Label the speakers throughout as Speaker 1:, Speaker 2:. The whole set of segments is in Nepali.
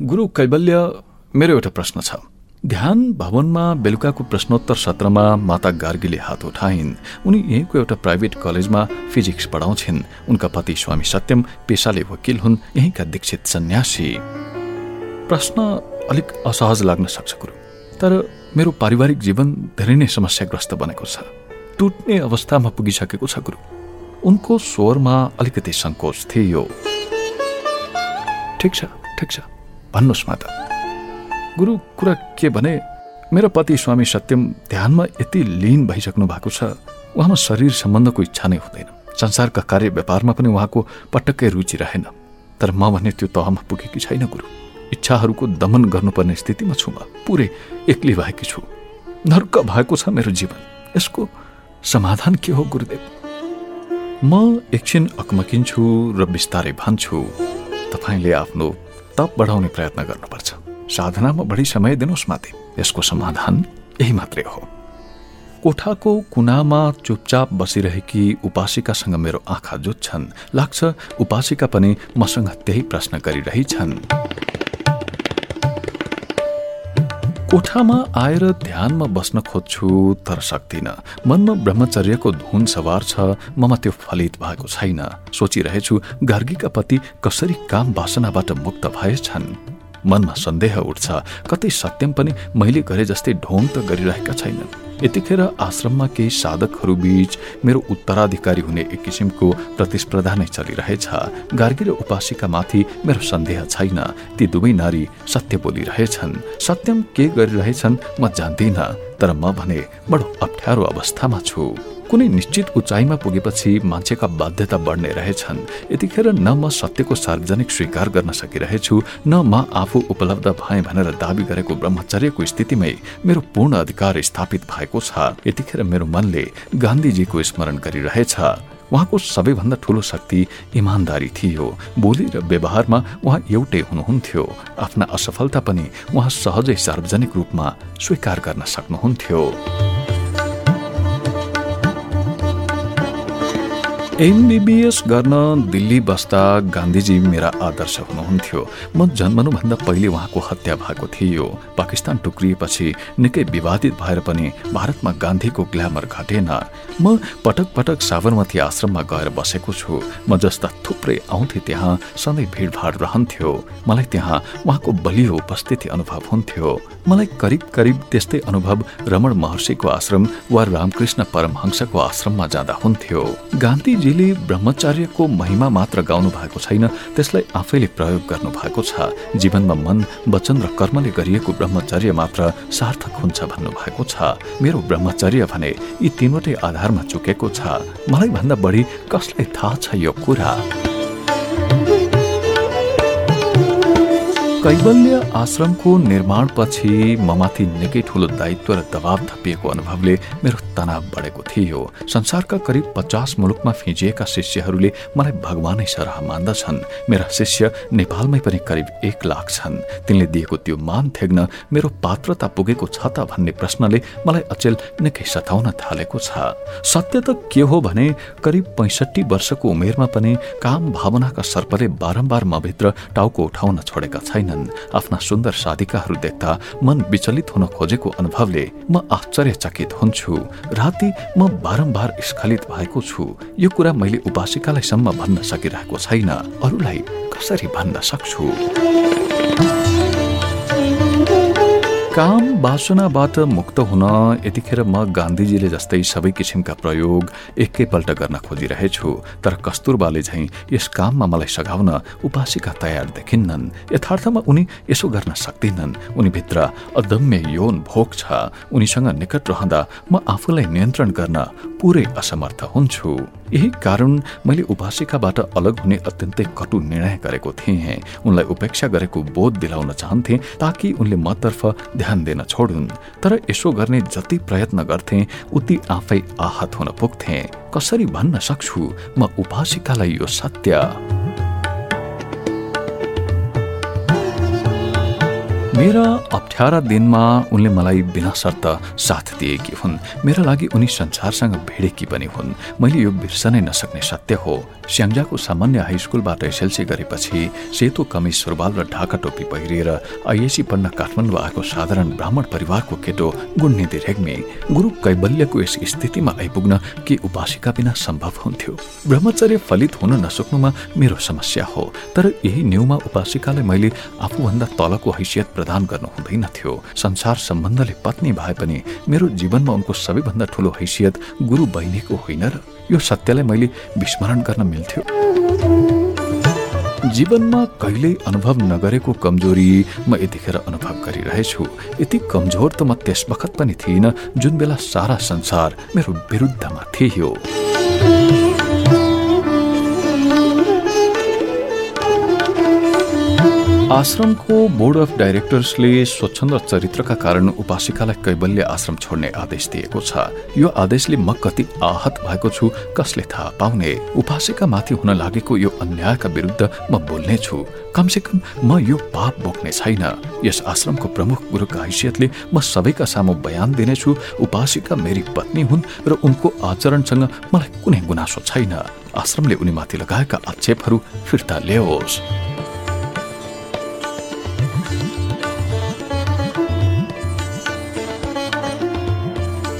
Speaker 1: गुरु कैबल्य मेरो एउटा प्रश्न छ। ध्यान भवनमा बेलुकाको प्रश्नोत्तर सत्रमा माता गार्गीले हात उठाइन्। उनी यहीँको एउटा प्राइभेट कलेजमा फिजिक्स पढाउँछिन्। उनका पति स्वामी सत्यम पेसाले वकिल हुन्। यहीँका दीक्षित सन्यासी। प्रश्न अलिक असहज लाग्न सक्छ गुरु तर मेरो पारिवारिक जीवन धेरै नै समस्याग्रस्त बनेको छ। टुट्ने अवस्थामा पुगिसकेको छ गुरु। उनको स्वरमा अलिकति सङ्कोच थियो। ठिक छ ठिक छ। भन्नुहोस् माता। गुरु कुरा के भने मेरो पति स्वामी सत्यम ध्यानमा यति लिन भइसक्नु भएको छ। उहाँमा शरीर सम्बन्धको इच्छा नै हुँदैन। संसारका कार्य व्यापारमा पनि उहाँको पटक्कै रुचि रहेन। तर म भने त्यो तहमा पुगेकी छैन गुरु। इच्छाहरूको दमन गर्नुपर्ने स्थितिमा छु म। पुरै एक्लै भएकी छु। नर्क भएको छ मेरो जीवन। यसको समाधान के हो गुरुदेव? म एकछिन अकमकिन्छु र बिस्तारै भन्छु तपाईँले आफ्नो तप बढाउने प्रयत्न गर्नुपर्छ। साधनामा बढी समय दिनुहोस् माथि यसको समाधान यही मात्रै हो। कोठाको कुनामा चुपचाप बसिरहेकी उपासिकासँग मेरो आँखा जुत्छन्। लाग्छ उपासिका पनि मसँग त्यही प्रश्न गरिरहेछन्। कोठामा आएर ध्यानमा बस्न खोज्छु तर सक्दिन। मनमा ब्रह्मचर्यको धुन सवार छ ममा त्यो फलित भएको छैन। सोचिरहेछु गर्गीका पति कसरी काम वासनाबाट मुक्त भएछन् मनमा सन्देह उठ्छ कतै सत्यम पनि मैले गरे जस्तै ढोङ त गरिरहेका छैनन्। यतिखेर आश्रममा केही साधकहरू बीच मेरो उत्तराधिकारी हुने एक किसिमको प्रतिस्पर्धा नै चलिरहेछ। गार्गी र उपासिका माथि मेरो सन्देह छैन। ती दुवै नारी सत्य बोलिरहेछन्। सत्यम के गरिरहेछन् म जान्दिन तर म भने बडो अप्ठ्यारो अवस्थामा छु। कुनै निश्चित उचाइमा पुगेपछि मान्छेका बाध्यता बढ्ने रहेछन्। यतिखेर न म सत्यको सार्वजनिक स्वीकार गर्न सकिरहेछु न म आफू उपलब्ध भए भनेर दावी गरेको ब्रह्मचर्यको स्थितिमै मेरो पूर्ण अधिकार स्थापित भएको छ। यतिखेर मेरो मनले गान्धीजीको स्मरण गरिरहेछ। उहाँको सबैभन्दा ठूलो शक्ति इमान्दारी थियो। बोली र व्यवहारमा उहाँ एउटै हुनुहुन्थ्यो। आफ्ना असफलता पनि उहाँ सहजै सार्वजनिक रूपमा स्वीकार गर्न सक्नुहुन्थ्यो। एमबिबिएस गर्न दिल्ली बस्दा गान्धीजी मेरा आदर्श हुनुहुन्थ्यो। म जन्मनुभन्दा पहिले उहाँको हत्या भएको थियो। पाकिस्तान टुक्रिएपछि निकै विवादित भएर पनि भारतमा गान्धीको ग्ल्यामर घटेन। म पटक पटक साबरमती आश्रममा गएर बसेको छु। म जस्ता थुप्रै आउँथे त्यहाँ सधैँ भिडभाड रहन्थ्यो। मलाई त्यहाँ उहाँको बलियो उपस्थिति अनुभव हुन्थ्यो। मलाई करिब करिब त्यस्तै अनुभव रमण महर्षिको आश्रम वा रामकृष्ण परमहंसको आश्रममा जाँदा हुन्थ्यो। गान्धीजीले ब्रह्मचार्यको महिमा मात्र गाउनु भएको छैन त्यसलाई आफैले प्रयोग गर्नु भएको छ। जीवनमा मन वचन र कर्मले गरिएको ब्रह्मचर्य मात्र सार्थक हुन्छ भन्नु भएको छ। मेरो ब्रह्मचर्य भने यी तीनवटै आधारमा चुकेको छ। मलाई भन्दा बढी कसलाई थाहा छ यो कुरा? कैवल्य आश्रमको निर्माणपछि ममाथि निकै ठूलो दायित्व र दबाव थपिएको अनुभवले मेरो तनाव बढेको थियो। संसारका करिब पचास मुलुकमा फिजिएका शिष्यहरूले मलाई भगवानै सरह मान्दछन्। मेरा शिष्य नेपालमै पनि करिब एक लाख छन्। तिनले दिएको त्यो मान थेग्न मेरो पात्रता पुगेको छ त भन्ने प्रश्नले मलाई अचेल निकै सताउन थालेको छ। सत्य त के हो भने करिब पैसठी वर्षको उमेरमा पनि काम भावनाका सर्पले बारम्बार मभित्र टाउको उठाउन छोडेका छैनन्। छन्। आफ्ना सुन्दर साधिकाहरू देख्दा मन विचलित हुन खोजेको अनुभवले म आश्चर्यचकित हुन्छु। राति म बारम्बार स्खलित भएको छु। यो कुरा मैले उपासिकालाई सम्म भन्न सकिरहेको छैन। अरूलाई कसरी भन्न सक्छु? काम वासनाबाट मुक्त हुन यतिखेर म गान्धीजीले जस्तै सबै किसिमका प्रयोग एकैपल्ट गर्न खोजिरहेछु। तर कस्तुरबाले झैँ यस काममा मलाई सघाउन उपासिका तयार देखिन्नन्। यथार्थमा उनी यसो गर्न सक्दिनन्। उनीभित्र अदम्य यौन भोग छ। उनीसँग निकट रहँदा म आफूलाई नियन्त्रण गर्न पुरै असमर्थ हुन्छु। यही कारण मैले उपासिकाबाट अलग हुने अत्यन्तै कटु निर्णय गरेको थिएँ। उनलाई उपेक्षा गरेको बोध दिलाउन चाहन्थे ताकि उनले मतर्फ ध्यान दिन छोडुन्। तर यसो गर्ने जति प्रयत्न गर्थे उति आफै आहत हुन पुग्थे। कसरी भन्न सक्छु? म उपासिकालाई यो सत्य मेरा अप्ठ्यारा दिनमा उनले मलाई बिना शर्त साथ दिएकी हुन्। मेरा लागि उनी संसारसँग भिडेकी पनि हुन्। मैले यो बिर्सनै नसक्ने सत्य हो। स्याङ्जाको सामान्य हाई स्कुलबाट एसएलसी गरेपछि सेतो कमिज सुरबाल र ढाका टोपी पहिरिएर आइएसी पढ्न काठमाडौँ आएको साधारण ब्राह्मण परिवारको केटो गुणनिधि रेग्मी गुरु कैबल्यको यस स्थितिमा आइपुग्न के उपासिका बिना सम्भव हुन्थ्यो। ब्रह्मचर्य फलित हुन नसक्नुमा मेरो समस्या हो तर यही न्युमा उपासिकालाई मैले आफूभन्दा तलको हैसियत प्रदान गर्नु हुँदैन थियो। संसार सम्बन्धले पत्नी भए पनि मेरो जीवनमा उनको सबैभन्दा ठुलो हैसियत गुरु बहिनीको होइन र यो सत्यलाई मैले विस्मरण गर्न मिल्थ्यो। जीवनमा कहिल्यै अनुभव नगरेको कमजोरी म यतिखेर अनुभव गरिरहेछु। यति कमजोर त म त्यस बखत पनि थिइनँ जुन बेला सारा संसार मेरो विरुद्धमा थियो। आश्रमको बोर्ड अफ डाइरेक्टर्सले स्वच्छन्द चरित्रका कारण उपासिकालाई कैबल्य आश्रम छोड्ने आदेश दिएको छ। यो आदेशले म कति आहत भएको छु कसले थाहा पाउने? उपासिका माथि हुन लागेको यो अन्यायका विरुद्ध म बोल्ने छु। कमसे कम म यो पाप बोक्ने छैन। यस आश्रमको प्रमुख गुरुका हैसियतले म सबैका सामु बयान दिनेछु उपासिका मेरी पत्नी हुन् र उनको आचरणसँग मलाई कुनै गुनासो छैन। आश्रमले उनीमाथि लगाएका आक्षेपहरू फिर्ता ल्याओस्।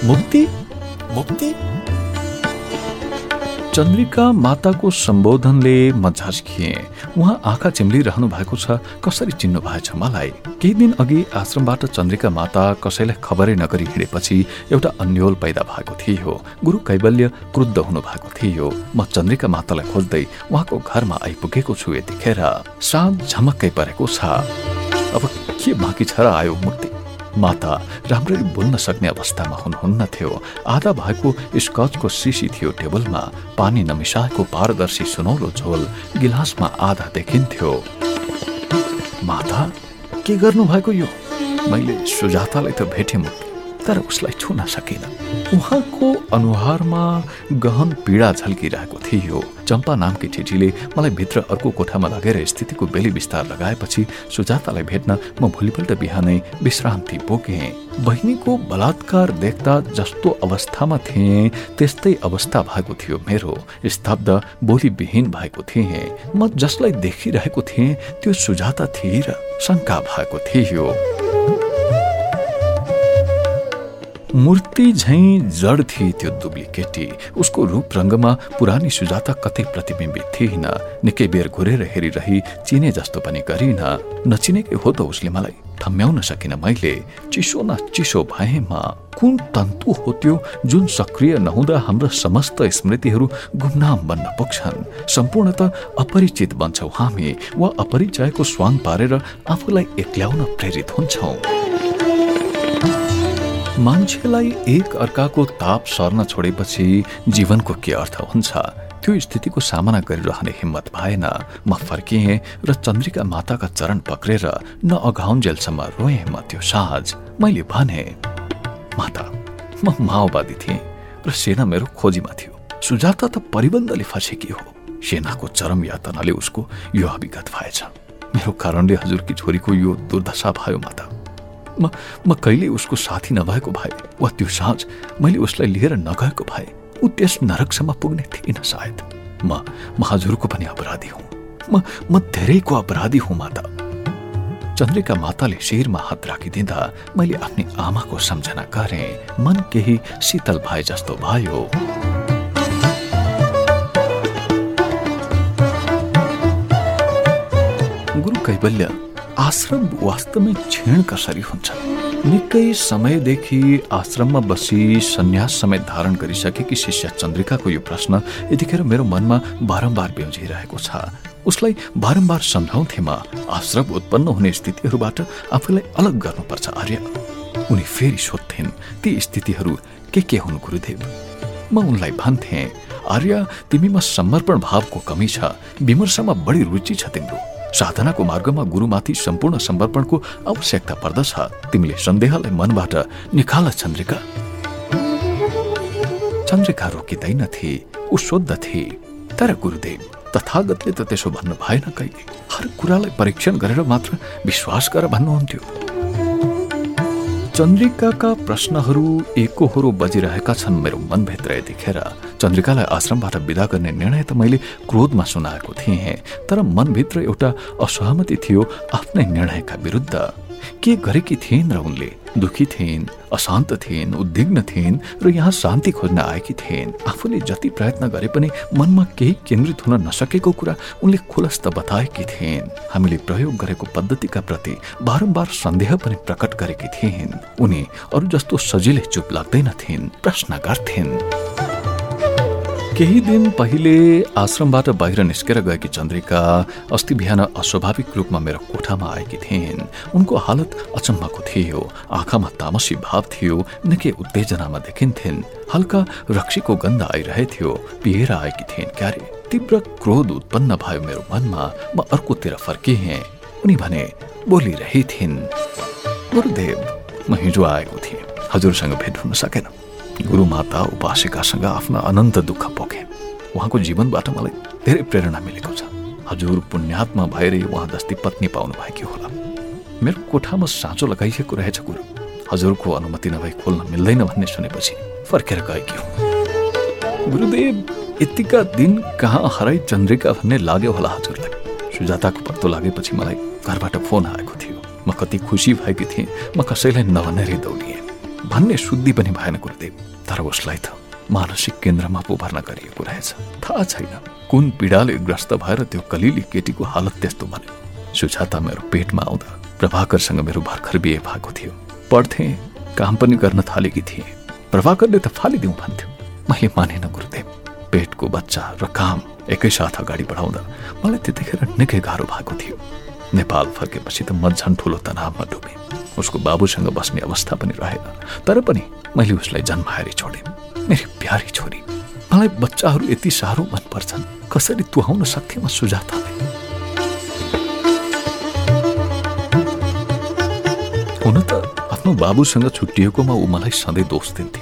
Speaker 1: मुक्ति? मुक्ति? चन्द्रिका माताको सम्बोधनले म झस्किएँ उहाँ आँखा चिम्लिरहनु भएको छ कसरी चिन्नु भएछ मलाई? केही दिन अघि आश्रमबाट चन्द्रिका माता कसैलाई खबरै नगरी हिँडेपछि एउटा अन्यल पैदा भएको थियो। गुरु कैवल्य क्रुद्ध हुनु भएको थियो। म चन्द्रिका मातालाई खोज्दै उहाँको घरमा आइपुगेको छु यतिखेर। साँझ झमक्कै परेको छ। अब के बाँकी छ र आयो मुक्ति? माता राम्ररी बोल्न सक्ने अवस्थामा हुनुहुन्न थियो। आधा भएको स्कचको सिसी थियो टेबलमा। पानी नमिसाएको पारदर्शी सुनौलो झोल गिलासमा आधा देखिन्थ्यो। माता के गर्नु भएको यो? मैले सुजातालाई त भेटेँ तर उसलाई छुन सकिन। उहाँको अनुहारमा गहन पीडा झल्किरहेको थियो। चम्पा नामकी ठिटीले मलाई भित्र अर्को कोठामा लगेर स्थितिको बेली विस्तार लगाएपछि सुजातालाई भेट्न म भोलिपल्ट बिहानै विश्रान्ति बोकेँ। बहिनीको बलात्कार देख्दा जस्तो अवस्थामा थिएँ त्यस्तै अवस्था भएको थियो मेरो। स्तब्ध बोलीविहीन भएको थिएँ। म जसलाई देखिरहेको थिएँ त्यो सुजाता थिए र शङ्का भएको थियो। मूर्ति झैँ जड थिए त्यो दुब्ली केटी। उसको रूप रङ्गमा पुरानी सुजाता कतै प्रतिबिम्बित थिएन। निकै बेर घुरेर हेरिरही चिने जस्तो पनि गरिन। नचिनेकै हो त उसले मलाई। थम्याउन सकिन मैले। चिसो न चिसो भएमा कुन तन्तु हो त्यो जुन सक्रिय नहुँदा हाम्रा समस्त स्मृतिहरू गुमनाम बन्न पुग्छन्? सम्पूर्णत अपरिचित बन्छौ हामी। वा अपरिचयको स्वाङ पारेर आफूलाई एक्ल्याउन प्रेरित हुन्छौ। मान्छेलाई एक अर्काको ताप सर्न छोडेपछि जीवनको के अर्थ हुन्छ? त्यो स्थितिको सामना गरिरहने हिम्मत भएन। म फर्किएँ र चन्द्रिका माताका चरण पक्रेर न अघाउन्जेलसम्म रोएँ म त्यो साँझ। मैले भने माता म माओवादी थिएँ र सेना मेरो खोजीमा थियो। सुजाता त परिबन्धले फसेकी हो। सेनाको चरम यातनाले उसको यो अभिगत भएछ। मेरो कारणले हजुरकी छोरीको यो दुर्दशा भयो माता। म म कहिले उसको साथी नभएको भए वा त्यो साँझ मैले उसलाई लिएर नगएको भए ऊ त्यस नरकसम्म पुग्ने थिइन सायद। म म हजुरको पनि अपराधी हुँ। म म धेरैको अपराधी हुँ माता। चन्द्रिका माताले शिरमा हात राखिदिँदा मैले आफ्नी आमाको सम्झना गरेँ मन केही शीतल भए जस्तो भयो। गुरु कैवल्य आश्रम वास्तवमै क्षीण कसरी हुन्छ? निकै समयदेखि आश्रममा बसी सन्यास समेत धारण गरिसकेकी शिष्य चन्द्रिकाको यो प्रश्न यतिखेर मेरो मनमा बारम्बार बेउजिरहेको छ। उसलाई बारम्बार सम्झाउँथे म आश्रम उत्पन्न हुने स्थितिहरूबाट आफूलाई अलग गर्नुपर्छ आर्य। उनी फेरि सोध्थिन् ती स्थितिहरू के के हुन् गुरुदेव? म उनलाई भन्थे आर्य तिमीमा समर्पण भावको कमी छ विमर्शमा बढी रुचि छ तिम्रो। साधनाको मार्गमा गुरुमाथि सम्पूर्ण समर्पणको आवश्यकता पर्दछ। तिमीले सन्देहलाई मनबाट निकाल चन्द्रिका। चन्द्रिका रोकिँदैनथे ऊ सोद्धथे तर गुरुदेव तथागतले त त्यसो भन्नु भएन कहिले। हर कुरालाई परीक्षण गरेर मात्र विश्वास गर भन्नुहुन्थ्यो। चन्द्रिकाका प्रश्नहरू एकहोरो बजिरहेका छन् मेरो मनभित्र देखेर। चन्द्रिकालाई आश्रमबाट विदा गर्ने निर्णय त मैले क्रोधमा सुनाएको थिएँ तर मनभित्र एउटा असहमति थियो आफ्नै निर्णयका विरुद्ध। के गरेकी थिइन् र उनले? दुखी थिइन् अशान्त थिइन् उद्विग्न थिइन् र यहाँ शान्ति खोज्न आएकी थिइन्? आफूले जति प्रयत्न गरे पनि मनमा केही केन्द्रित हुन नसकेको कुरा उनले खुलस्त बताएकी थिइन्। हामीले प्रयोग गरेको पद्धतिका प्रति बारम्बार सन्देह पनि प्रकट गरेकी थिइन्। उनी अरू जस्तो सजिलै चुप लाग्दैनथिन् प्रश्न गर्थिन् केही दिन पहिले आश्रमबाट बाहिर निस्केर गएकी चन्द्रिका अस्ति बिहान अस्वाभाविक रूपमा मेरो कोठामा आएकी थिइन्। उनको हालत अचम्मको थियो आँखामा तामसी भाव थियो निकै उत्तेजनामा देखिन्थिन्। हल्का रक्सीको गन्ध आइरहेथ्यो पिएर आएकी थिइन् क्यारे। तीव्र क्रोध उत्पन्न भयो मेरो मनमा म अर्कोतिर फर्किएँ। उनी भने बोलिरहेथिन् गुरुदेव म हिजो आएको थिएँ। हजुरसँग भेट हुन सकेन। गुरुमाता उपासिकासँग आफ्ना अनन्त दुःख पोखे उहाँको जीवनबाट मलाई धेरै प्रेरणा मिलेको छ हजुर पुण्यात्मा भएर उहाँ जस्तै पत्नी पाउनु भएकी होला मेरो कोठामा साँचो लगाइएको रहेछ गुरु हजुरको अनुमति नभई खोल्न मिल्दैन भन्ने सुनेपछि फर्केर गएकी हुँ गुरुदेव यतिका दिन कहाँ हराई चन्द्रिका भन्ने लाग्यो होला हजुरलाई सुजाताको पत्तो लागेपछि मलाई घरबाट फोन आएको थियो म कति खुसी भएकी थिएँ म कसैलाई नभनेरै दौडिएँ भन्ने शुद्धि पनि भएन गुरुदेव। तर उसलाई त मानसिक केन्द्रमा पो भर्ना गरिएको रहेछ थाहा छैन कुन पीडाले ग्रस्त भएर त्यो कलिली केटीको हालत त्यस्तो भन्यो सुछाता मेरो पेटमा आउँदा प्रभाकरसँग मेरो भर्खर बिहे भएको थियो। पढ्थे काम पनि गर्न थालेकी थिए। प्रभाकरले त फालिदिउँ भन्थ्यो। मैले मानेन गुरुदेव पेटको बच्चा र काम एकैसाथ अगाडि बढाउँदा मलाई त्यतिखेर निकै गाह्रो भएको थियो। नेपाल फर्केपछि त म झन् ठुलो तनावमा डुबेँ। उसको बाबुसँग बस्ने अवस्था पनि रहेन। तर पनि मैले उसलाई जन्माएरै छोडेँ। मेरी प्यारी छोरी मलाई बच्चाहरू यति साह्रो मन पर्छन् कसरी तुहाउन सक्थेँ म सुजातालाई? हुन त आफ्नो बाबुसँग छुट्टिएकोमा ऊ मलाई सधैँ दोष दिन्थे।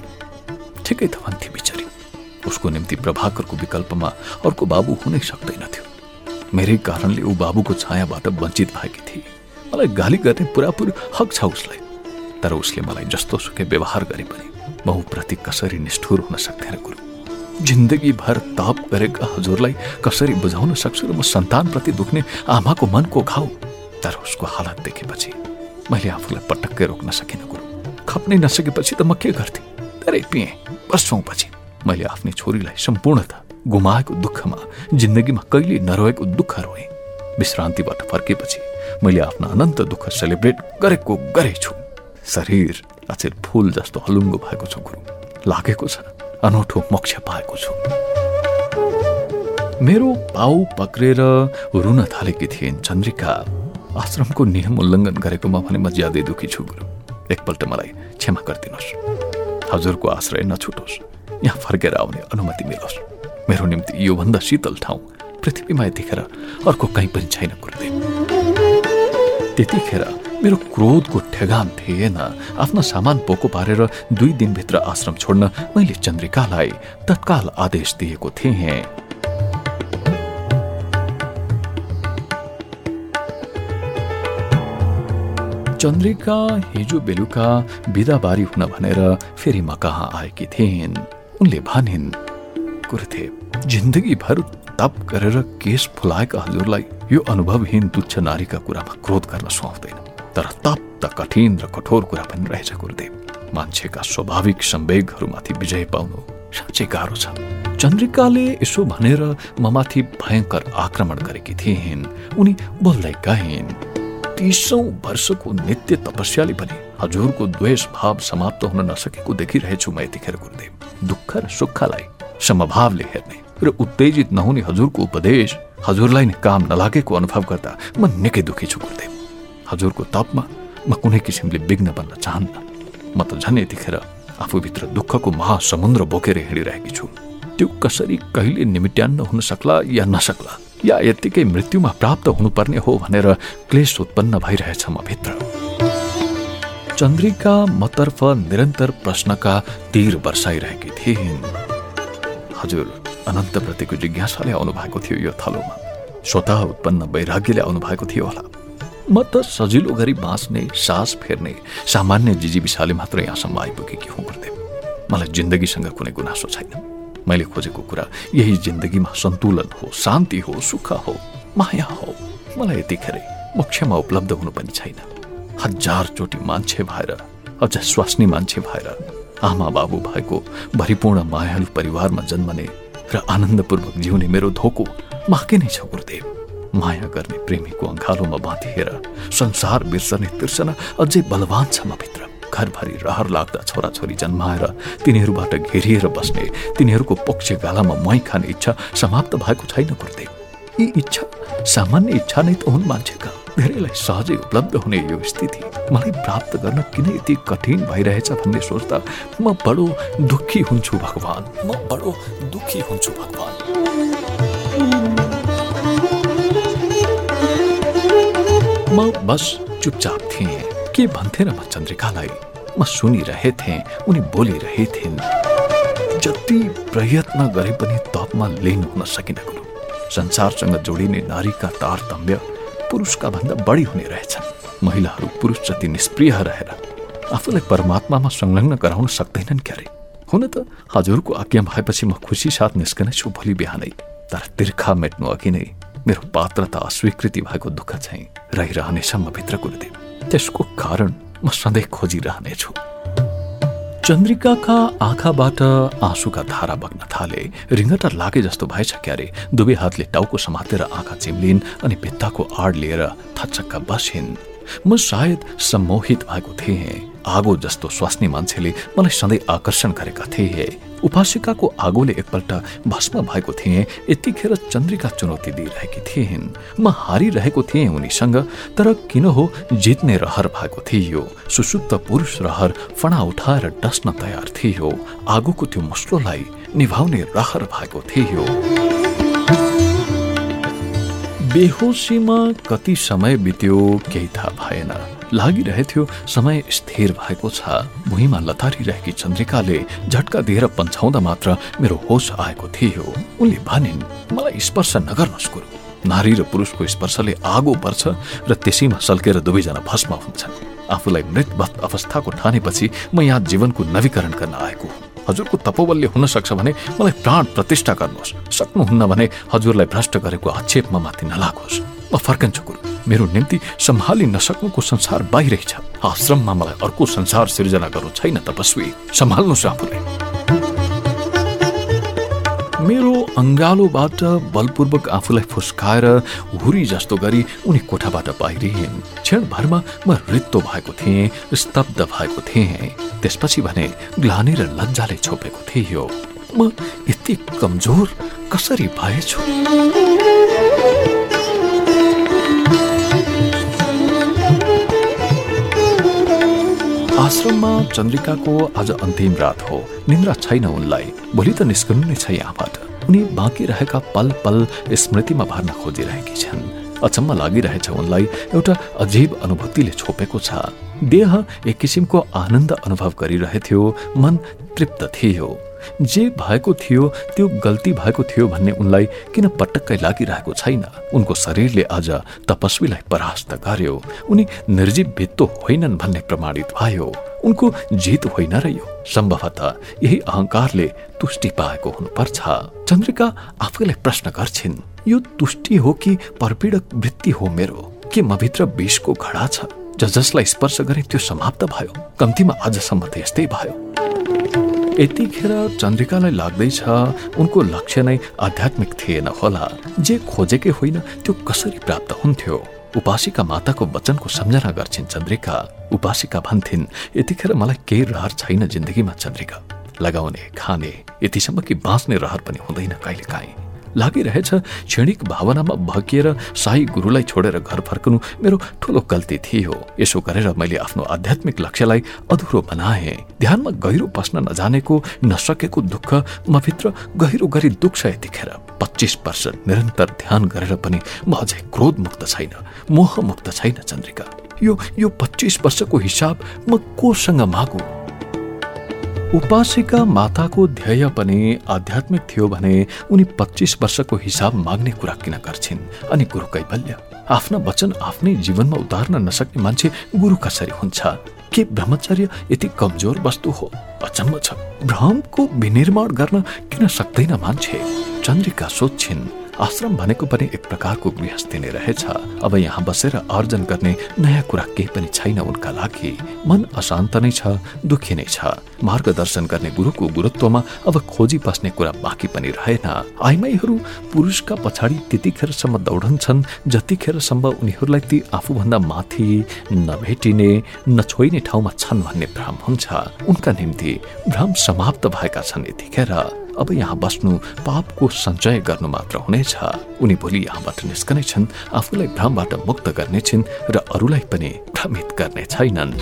Speaker 1: ठिकै त भन्थे बिचारी। उसको निम्ति प्रभाकरको विकल्पमा अर्को बाबु हुनै सक्दैनथ्यो। मेरै कारणले ऊ बाबुको छायाबाट वञ्चित भएकी थिए। मलाई गाली गर्ने पुरापुरी हक छ उसलाई। तर उसले मलाई जस्तो सुकै व्यवहार गरे पनि म कसरी निष्ठुर हुन सक्थेन गुरु। जिन्दगीभर ताप गरेका हजुरलाई कसरी बुझाउन सक्छु र म सन्तानप्रति दुख्ने आमाको मनको घाउ? तर उसको हालत देखेपछि मैले आफूलाई पटक्कै रोक्न सकिनँ गुरु। खप्नै नसकेपछि त म के गर्थेँ? धेरै पिएँ। वर्षौँ पछि। मैले आफ्नै छोरीलाई सम्पूर्णता गुमाएको दुःखमा जिन्दगीमा कहिले नरहेको दुःख रोएँ। विश्रान्तिबाट फर्केपछि मैले आफ्नो अनन्त दुःख सेलिब्रेट गरेको गरेछु। शरीर अचेल फुल जस्तो हलुङ्गो भएको छु गुरु। लागेको छ अनौठो मोक्ष पाएको छु। मेरो पाउ पक्रेर रुन थालेकी थिइन् चन्द्रिका। आश्रमको नियम उल्लङ्घन गरेकोमा भने म ज्यादै दुखी छु गुरु। एकपल्ट मलाई क्षमा गरिदिनुहोस्। हजुरको आश्रय नछुटोस्। यहाँ फर्केर आउने अनुमति मिलोस्। मेरो निम्ति योभन्दा शीतल ठाउँ पृथ्वीमा यतिखेर अर्को कहीँ पनि छैन गुरुदेव। त्यतिखेर मेरो क्रोधको ठेगान थिएन। आफ्नो सामान पोको पारेर दुई दिनभित्र आश्रम छोड्न मैले चन्द्रिकालाई तत्काल आदेश दिएको थिएँ। चन्द्रिका, हिजो बेलुका बिदाबारी हुन भनेर फेरि म कहाँ आएकी थिइन्? उनले भनिन् गुरुदेव जिन्दगीभर तप गरेर केस फुलाएका हजुरलाई यो अनुभवहीन तुच्छ नारीका कुरामा क्रोध गर्न सुहाउँदैन। तर तप त कठिन र कठोर कुरा पनि रहेछ गुरुदेव। मान्छेका स्वाभाविक सम्वेगहरूमाथि विजय पाउनु साँच्चै गाह्रो छ। चन्द्रिकाले यसो भनेर ममाथि भयङ्कर आक्रमण गरेकी थिइन्। उनी बोल्दै गइन् तिसौँ वर्षको नित्य तपस्याले पनि हजुरको द्वेष भाव समाप्त हुन नसकेको देखिरहेछु म यतिखेर गुरुदेव। दुःख र सुखलाई समभावले हेर्ने र उत्तेजित नहुने हजुरको उपदेश हजुरलाई नै काम नलागेको अनुभव गर्दा म निकै दुखी छु गुरुदेव। हजुरको तपमा म कुनै किसिमले विघ्न बन्न चाहन्न। म त झन् यतिखेर आफूभित्र दुःखको महासमुद्र बोकेर हिँडिरहेकी छु। त्यो कसरी कहिले निमिट्यान्न हुन सक्ला या नसक्ला या यत्तिकै मृत्युमा प्राप्त हुनुपर्ने हो भनेर क्लेश उत्पन्न भइरहेछ म भित्र। चन्द्रिका मतर्फ निरन्तर प्रश्नका तीर वर्षाइरहेकी थिइन्। हजुर अनन्तप्रतिको जिज्ञासाले आउनु भएको थियो यो थलोमा। स्वतः उत्पन्न वैराग्यले आउनु भएको थियो होला। म त सजिलो गरी बाँच्ने सास फेर्ने सामान्य जिजी विशाले मात्र यहाँसम्म आइपुगेकी हुँ गुरुदेव मलाई जिन्दगीसँग कुनै गुनासो छैन। मैले खोजेको कुरा यही जिन्दगीमा सन्तुलन हो शान्ति हो सुख हो माया हो। मलाई यतिखेरै मोक्षमा उपलब्ध हुनु पनि छैन। हजारचोटि मान्छे भएर अझ स्वास्नी मान्छे भएर आमा बाबु भएको भरिपूर्ण मायालु परिवारमा जन्मने र आनन्दपूर्वक जिउने मेरो धोको माके नै छ गुरुदेव। माया गर्ने प्रेमीको अङ्गालोमा बाँधिएर संसार बिर्सने तिर्सना अझै बलवान छ म भित्र। घरभरि रहर लाग्दा छोराछोरी जन्माएर तिनीहरूबाट घेरिएर बस्ने तिनीहरूको पक्ष गालामा मै खाने इच्छा समाप्त भएको छैन गुरुदेव। यी इच्छा सामान्य इच्छा नै त हुन् मान्छेका धेरैलाई सहजै उपलब्ध हुने यो स्थिति मलाई प्राप्त गर्न किन यति कठिन भइरहेछ भन्ने सोच्दा म बडो दुःखी हुन्छु भगवान म बडो दुःखी हुन्छु भगवान म बस चुपचाप थिएँ के भन्थेन म चन्द्रिकालाई म सुनिरहे थिएँ उनी बोलिरहेथिन् जति प्रयत्न गरे पनि तपमा लिन हुन सकिन कुरो संसारसँग जोडिने नारीका तारतम्य पुरुषका भन्दा बढी हुने रहेछन् महिलाहरू पुरुष जति निष्प्रिय रहेर आफूलाई परमात्मामा संलग्न गराउन सक्दैनन् क्यारे। हुन त हजुरको आज्ञा भएपछि म खुसी साथ निस्कने छु भोलि बिहानै। तर तिर्खा मेट्नु अघि नै मेरो पात्रता अस्वीकृति भएको दुःख चाहिँ रहिरहनेसम्म भित्र गुरुदेव त्यसको कारण म सधैँ खोजिरहनेछु। चन्द्रिकाका आँखाबाट आँसुका धारा बग्न थाले। रिङ्गटा लागे जस्तो भएछ क्यारे। दुवै हातले टाउको समातेर आँखा चिम्लिन् अनि भित्ताको आड लिएर थचक्क बसिन्। म सायद सम्मोहित भएको थिएँ। आगो जस्तो स्वास्नी मान्छेले मलाई सधैँ आकर्षण गरेका थिए। उपासिकाको आगोले एकपल्ट भस्म भएको थिएँ। यतिखेर चन्द्रिका चुनौती दिइरहेकी थिइन्। म हारिरहेको थिएँ उनीसँग तर किन हो जित्ने रहर भएको थियो। सुसुप्त पुरुष रहर फणा उठाएर डस्न तयार थियो। आगोको त्यो मुस्लोलाई निभाउने रहर भएको थियो। बेहोसीमा कति समय बित्यो केही थाहा भएन। लागिरहेथ्यो। समय स्थिर भएको छ। भुइँमा लतारिरहेकी चन्द्रिकाले झट्का दिएर पन्छाउँदा मात्र मेरो होस आएको थियो। उनले भनिन् मलाई स्पर्श नगर्नुहोस् कुरो नारी र पुरुषको स्पर्शले आगो पर्छ र त्यसैमा सल्केर दुवैजना भस्म हुन्छन्। आफूलाई मृतवत अवस्थाको ठानेपछि म यहाँ जीवनको नवीकरण गर्न आएको हजुरको तपोबलले हुन सक्छ भने मलाई प्राण प्रतिष्ठा गर्नुहोस्। सक्नुहुन्न भने हजुरलाई भ्रष्ट गरेको आक्षेपमा माथि नलागोस्। म फर्कन्छु कुरो मेरो निम्ति सम्हालि नसक्नुको संसार बाहिरै छ। आश्रममा मलाई अर्को संसार सिर्जना गर्नु छैन तपस्वी। सम्हाल्नुहोस् आफूलाई मेरो अङ्गालोबाट बलपूर्वक आफूलाई फुस्काएर हुरी जस्तो गरी उनी कोठाबाट बाहिरिन् क्षणभरमा म रित्तो भएको थिएँ स्तब्ध भएको थिएँ। त्यसपछि भने ग्लानी र लज्जाले छोपेको थियो। म यति कमजोर कसरी भएछु? आश्रममा चन्द्रिकाको आज अन्तिम रात हो। निन्द्रा छैन उनलाई। भोलि त निस्कनु नै छ यहाँबाट। उनी बाँकी रहेका पल पल स्मृतिमा भर्न खोजिरहेकी छन्। अचम्म लागिरहेछ उनलाई। एउटा अजीब अनुभूतिले छोपेको छ। देह एक किसिमको आनन्द अनुभव गरिरहेथ्यो। मन तृप्त थियो। जे भएको थियो त्यो गल्ती भएको थियो भन्ने उनलाई किन पटक्कै लागिरहेको छैन? उनको शरीरले आज तपस्वीलाई परास्त गर्यो। उनी निर्जीव भित्तो होइनन् भन्ने प्रमाणित भयो। उनको जित होइन र यो। सम्भवतः यही अहंकारले तुष्टि पाएको हुनुपर्छ। चन्द्रिका आफैलाई प्रश्न गर्छिन् यो तुष्टि हो कि परपीडक वृत्ति हो मेरो? के म भित्र विषको घडा छ? ज जसलाई स्पर्श गरे त्यो समाप्त भयो। कम्तीमा आजसम्म त यस्तै भयो। यतिखेर चन्द्रिकालाई लाग्दैछ उनको लक्ष्य नै आध्यात्मिक थिएन होला। जे खोजेकै होइन त्यो कसरी प्राप्त हुन्थ्यो? उपासिका माताको वचनको सम्झना गर्छिन् चन्द्रिका। उपासिका भन्थिन् यतिखेर मलाई केही रहर छैन जिन्दगीमा चन्द्रिका। लगाउने खाने यतिसम्म कि बाँच्ने रहर पनि हुँदैन कहिले काहीँ लागिरहेछ क्षणिक भावनामा भकिएर साई गुरुलाई छोडेर घर फर्कनु मेरो ठुलो गल्ती थियो यसो गरेर मैले आफ्नो आध्यात्मिक लक्ष्यलाई अधुरो बनाए ध्यानमा गहिरो पस्न नजानेको नसकेको दुःख म भित्र गहिरो गरी दुख्छ यतिखेर पच्चिस वर्ष निरन्तर ध्यान गरेर पनि म अझै क्रोध मुक्त छैन मोह मुक्त छैन चन्द्रिका यो यो पच्चिस वर्षको हिसाब म कोसँग मागु उपासिका माताको ध्येय पनि आध्यात्मिक थियो भने उनी पच्चिस वर्षको हिसाब माग्ने कुरा किन गर्छिन्? अनि गुरु कैवल्य आफ्ना वचन आफ्नै जीवनमा उतार्न नसक्ने मान्छे गुरु कसरी हुन्छ? के ब्रह्मचर्य यति कमजोर वस्तु हो? अचम्म छ। भ्रमको विनिर्माण गर्न किन सक्दैन मान्छे? चन्द्रिका सोध्छिन् आश्रम भनेको पनि एक प्रकारको गृहस्थी नै रहेछ। अब यहाँ बसेर अर्जन गर्ने नयाँ कुरा केही पनि छैन उनका लागि। मन अशान्त नै छ दुखी नै छ। मार्गदर्शन गर्ने गुरुको गुरुत्वमा अब खोजी बस्ने कुरा बाँकी पनि रहेन। आइमाईहरू पुरुषका पछाडि त्यतिखेरसम्म दौडन्छन् जतिखेरसम्म उनीहरूलाई ती आफूभन्दा माथि नभेटिने नछोइने ठाउँमा छन् भन्ने भ्रम हुन्छ। उनका निम्ति भ्रम समाप्त भएका छन् यतिखेर। अब यहाँ बस्नु पापको सञ्चय गर्नु मात्र हुनेछ। उनी भोलि यहाँबाट निस्कनेछन् आफूलाई भ्रमबाट मुक्त गर्नेछन् र अरूलाई पनि भ्रमित गर्ने छैनन्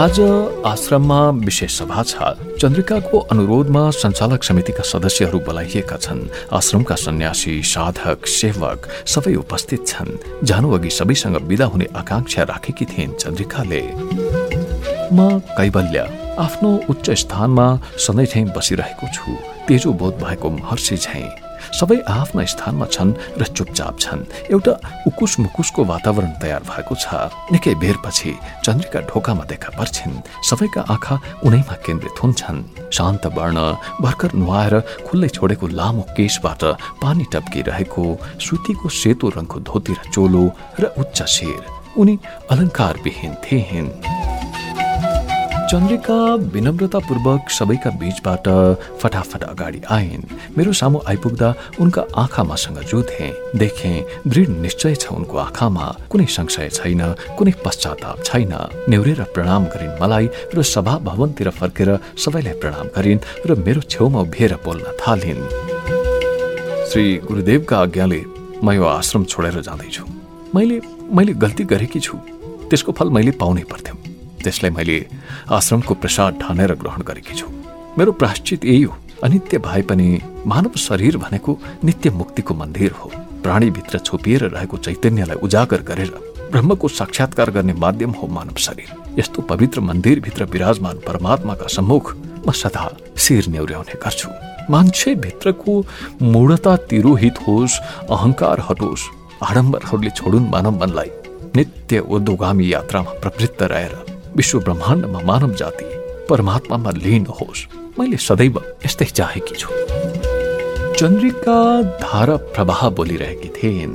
Speaker 1: आज आश्रममा विशेष सभा छ। चन्द्रिकाको अनुरोधमा सञ्चालक समितिका सदस्यहरू बोलाइएका छन्। आश्रमका सन्यासी साधक सेवक सबै उपस्थित छन्। जानु अघि सबैसँग विदा हुने आकांक्षा राखेकी थिइन् चन्द्रिकाले। म कैवल्य आफ्नो उच्च स्थानमा सधैँ बसिरहेको छु। तेजो बोध भएको महर्षि झैँ सबै आफ्ना स्थानमा छन् र चुपचाप छन्। एउटा उकुस मुकुसको वातावरण तयार भएको छ। निकै बेरपछि चन्द्रिका ढोकामा देखा पर्छिन्। सबैका आँखा उनैमा केन्द्रित हुन्छन्। शान्त वर्ण भर्खर नुहाएर खुल्लै छोडेको लामो केशबाट पानी टप्किरहेको सुतीको सेतो रङको धोती र चोलो र उच्च शिर। उनी अलङ्कारविहीन थिइन् चन्द्रिका विनम्रतापूर्वक सबैका बीचबाट फटाफट अगाडि आइन्। मेरो सामु आइपुग्दा उनका आँखा मसँग जुथे। देखे दृढ निश्चय छ उनको आँखामा। कुनै संशय छैन कुनै पश्चाताप छैन। नेउरेर प्रणाम गरिन् मलाई र सभा भवनतिर फर्केर सबैलाई प्रणाम गरिन् र मेरो छेउमा उभिएर बोल्न थालिन्। श्री गुरुदेवका आज्ञाले म यो आश्रम छोडेर जाँदैछु। मैले मैले गल्ती गरेकी छु। त्यसको फल मैले पाउनै पर्थ्यो। त्यसलाई मैले आश्रमको प्रसाद ठानेर ग्रहण गरेकी छु। मेरो प्राश्चित यही हो। अनित्य भए पनि मानव शरीर भनेको नित्य मुक्तिको मन्दिर हो। प्राणीभित्र छोपिएर रहेको चैतन्यलाई उजागर गरेर ब्रह्मको साक्षात्कार गर्ने माध्यम हो मानव शरीर। यस्तो पवित्र मन्दिरभित्र विराजमान परमात्माका सम्मुख म सदा शिर न्यौर्याउने गर्छु। मान्छे भित्रको मूढता तिरोहित होस् अहङ्कार हटोस् आडम्बरहरूले छोडुन् मानव मनलाई नित्य उद्योगामी यात्रामा प्रवृत्त रहेर विश्व ब्रह्माण्डमा मानव जाति परमात्मामा लिन होस्। मैले सदैव यस्तै चाहेकी छु। चन्द्रिका धारा प्रवाह बोलिरहेकी थिइन्।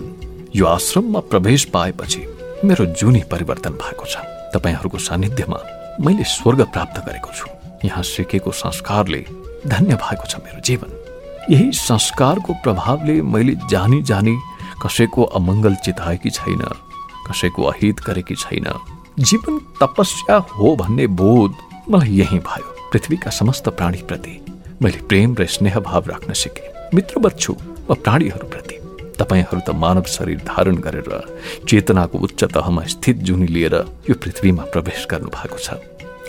Speaker 1: यो आश्रममा प्रवेश पाएपछि मेरो जुनी परिवर्तन भएको छ। तपाईँहरूको सानिध्यमा मैले स्वर्ग प्राप्त गरेको छु। यहाँ सिकेको संस्कारले धन्य भएको छ मेरो जीवन। यही संस्कारको प्रभावले मैले जानी जानी कसैको अमङ्गल चिताएकी छैन कसैको अहित गरेकी छैन। जीवन तपस्या हो भन्ने बोध मलाई यही भयो। पृथ्वीका समस्त प्राणीप्रति मैले प्रेम र स्नेह भाव राख्न सिकेँ। मित्रवत छु म प्राणीहरूप्रति तपाईँहरू त मानव शरीर धारण गरेर चेतनाको उच्च तहमा स्थित जुनी लिएर यो पृथ्वीमा प्रवेश गर्नु भएको छ।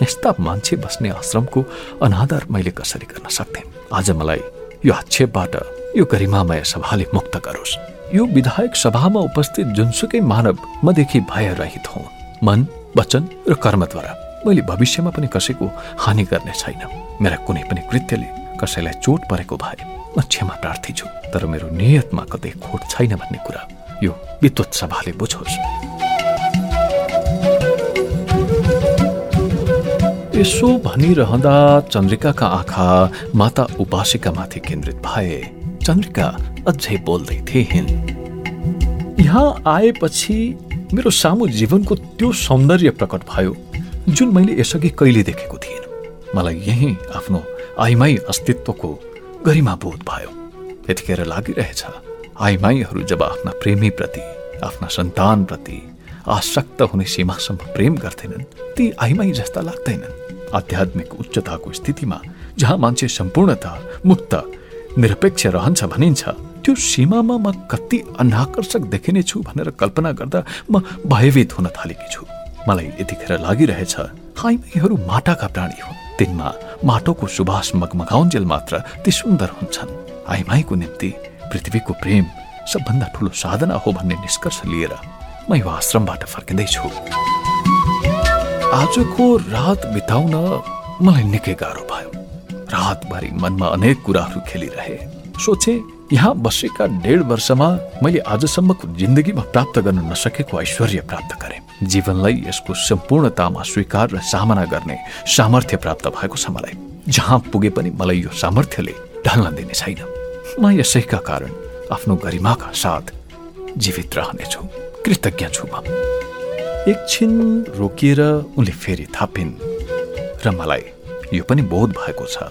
Speaker 1: यस्ता मान्छे बस्ने आश्रमको अनादर मैले कसरी गर्न सक्थेँ? आज मलाई यो आक्षेपबाट यो गरिमामय सभाले मुक्त गरोस्। यो विधायक सभामा उपस्थित जुनसुकै मानव मदेखि भय रहित हुन्। मन वचन र कर्मद्वारा मैले भविष्यमा पनि कसैको हानि गर्ने छैन। मेरा कुनै पनि कृत्यले कसैलाई चोट परेको भए म क्षमा प्रार्थी छु तर मेरो नियतमा कतै खोट छैन भन्ने कुरा यो विद्वत सभाले बुझोस्। यसो भनिरहँदा चन्द्रिकाका आँखा माता उपासिकामाथि केन्द्रित भए चन्द्रिका अझै बोल्दै थिइन्। यहाँ आएपछि मेरो सामु जीवनको त्यो सौन्दर्य प्रकट भयो जुन मैले यसअघि कहिले देखेको थिएन मलाई यही आफ्नो आइमाई अस्तित्वको गरिमा बोध भयो। यतिखेर लागिरहेछ आइमाईहरू जब आफ्ना प्रेमीप्रति आफ्ना सन्तानप्रति आसक्त हुने सीमासम्म प्रेम गर्दैनन् ती आइमाई जस्ता लाग्दैनन्। आध्यात्मिक उच्चताको स्थितिमा जहाँ मान्छे सम्पूर्णता मुक्त निरपेक्ष रहन्छ भनिन्छ त्यो सीमामा म कति अनाकर्षक देखिने छु भनेर कल्पना गर्दा म भयभीत हुन थालेकी छु। मलाई यतिखेर लागिरहेछ हाइमाईहरू माटाका प्राणी हुन्। तिनमा माटोको सुभाष मगमगाउन्जेल मात्र ती सुन्दर हुन्छन्। आइमाईको निम्ति पृथ्वीको प्रेम सबभन्दा ठुलो साधना हो भन्ने निष्कर्ष लिएर म यो आश्रमबाट फर्किँदैछु। आजको रात बिताउन मलाई निकै गाह्रो भयो। रातभरि मनमा अनेक कुराहरू खेलिरहे। सोचे यहाँ बसेका डेढ वर्षमा मैले आजसम्मको जिन्दगीमा प्राप्त गर्न नसकेको ऐश्वर्य प्राप्त गरेँ। जीवनलाई यसको सम्पूर्णतामा स्वीकार र सामना गर्ने सामर्थ्य प्राप्त भएको छ मलाई। जहाँ पुगे पनि मलाई यो सामर्थ्यले ढल्न दिने छैन। म यसैका कारण आफ्नो गरिमाका साथ जीवित रहनेछु। कृतज्ञ छु म। एकछिन रोकिएर उनले फेरि थापिन् र मलाई यो पनि बोध भएको छ।